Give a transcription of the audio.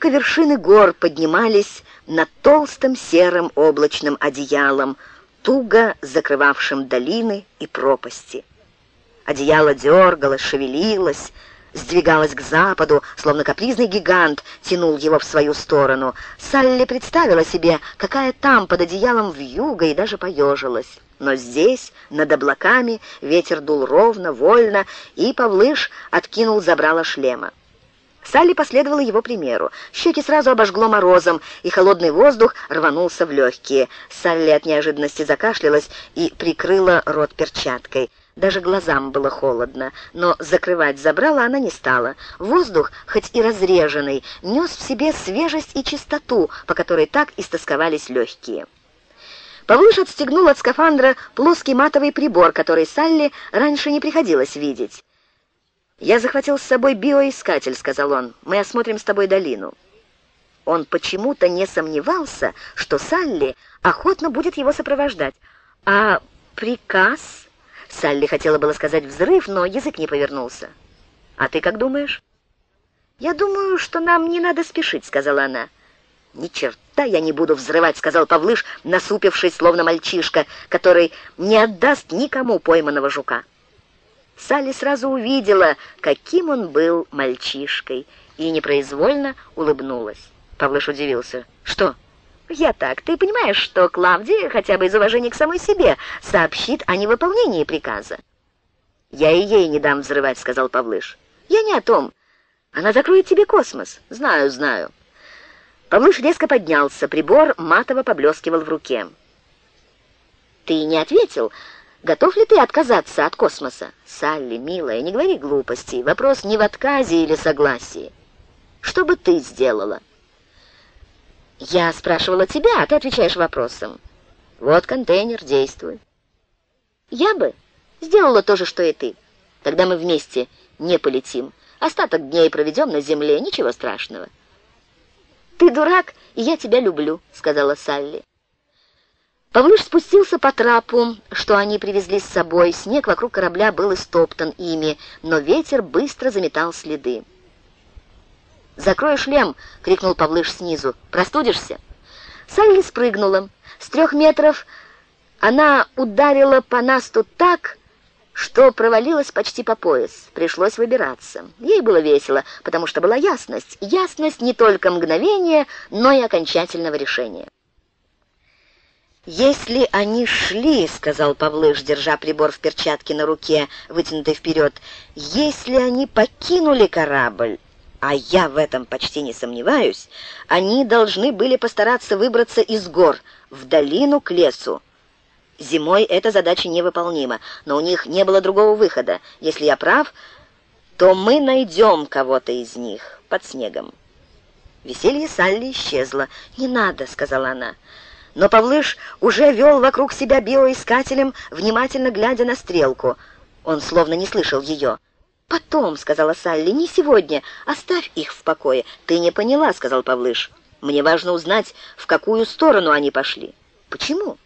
только вершины гор поднимались над толстым серым облачным одеялом, туго закрывавшим долины и пропасти. Одеяло дергалось, шевелилось, сдвигалось к западу, словно капризный гигант тянул его в свою сторону. Салли представила себе, какая там под одеялом вьюга, и даже поежилась. Но здесь, над облаками, ветер дул ровно, вольно, и Павлыш откинул забрало шлема. Салли последовала его примеру. Щеки сразу обожгло морозом, и холодный воздух рванулся в легкие. Салли от неожиданности закашлялась и прикрыла рот перчаткой. Даже глазам было холодно, но закрывать забрала она не стала. Воздух, хоть и разреженный, нес в себе свежесть и чистоту, по которой так истосковались легкие. Павлыш отстегнул от скафандра плоский матовый прибор, который Салли раньше не приходилось видеть. «Я захватил с собой биоискатель», — сказал он. «Мы осмотрим с тобой долину». Он почему-то не сомневался, что Салли охотно будет его сопровождать. А приказ... Салли хотела было сказать «взрыв», но язык не повернулся. «А ты как думаешь?» «Я думаю, что нам не надо спешить», — сказала она. «Ни черта я не буду взрывать», — сказал Павлыш, насупившись, словно мальчишка, который не отдаст никому пойманного жука. Салли сразу увидела, каким он был мальчишкой, и непроизвольно улыбнулась. Павлыш удивился. «Что?» «Я так. Ты понимаешь, что Клавдия, хотя бы из уважения к самой себе, сообщит о невыполнении приказа?» «Я и ей не дам взрывать», — сказал Павлыш. «Я не о том. Она закроет тебе космос. Знаю, знаю». Павлыш резко поднялся. Прибор матово поблескивал в руке. «Ты не ответил?» Готов ли ты отказаться от космоса? Салли, милая, не говори глупостей. Вопрос не в отказе или согласии. Что бы ты сделала? Я спрашивала тебя, а ты отвечаешь вопросом. Вот контейнер, действуй. Я бы сделала то же, что и ты. Тогда мы вместе не полетим. Остаток дней проведем на земле, ничего страшного. «Ты дурак, и я тебя люблю», — сказала Салли. Павлуш спустился по трапу, что они привезли с собой. Снег вокруг корабля был истоптан ими, но ветер быстро заметал следы. «Закрой шлем!» — крикнул Павлыш снизу. «Простудишься?» Салли спрыгнула. С трех метров она ударила по насту так, что провалилась почти по пояс. Пришлось выбираться. Ей было весело, потому что была ясность. Ясность не только мгновения, но и окончательного решения. «Если они шли, — сказал Павлыш, держа прибор в перчатке на руке, вытянутой вперед, — если они покинули корабль, а я в этом почти не сомневаюсь, они должны были постараться выбраться из гор в долину к лесу. Зимой эта задача невыполнима, но у них не было другого выхода. Если я прав, то мы найдем кого-то из них под снегом». Веселье Салли исчезло. «Не надо», — сказала она, — но Павлыш уже вел вокруг себя биоискателем, внимательно глядя на стрелку. Он словно не слышал ее. «Потом», — сказала Салли, — «не сегодня. Оставь их в покое». «Ты не поняла», — сказал Павлыш. «Мне важно узнать, в какую сторону они пошли». «Почему?»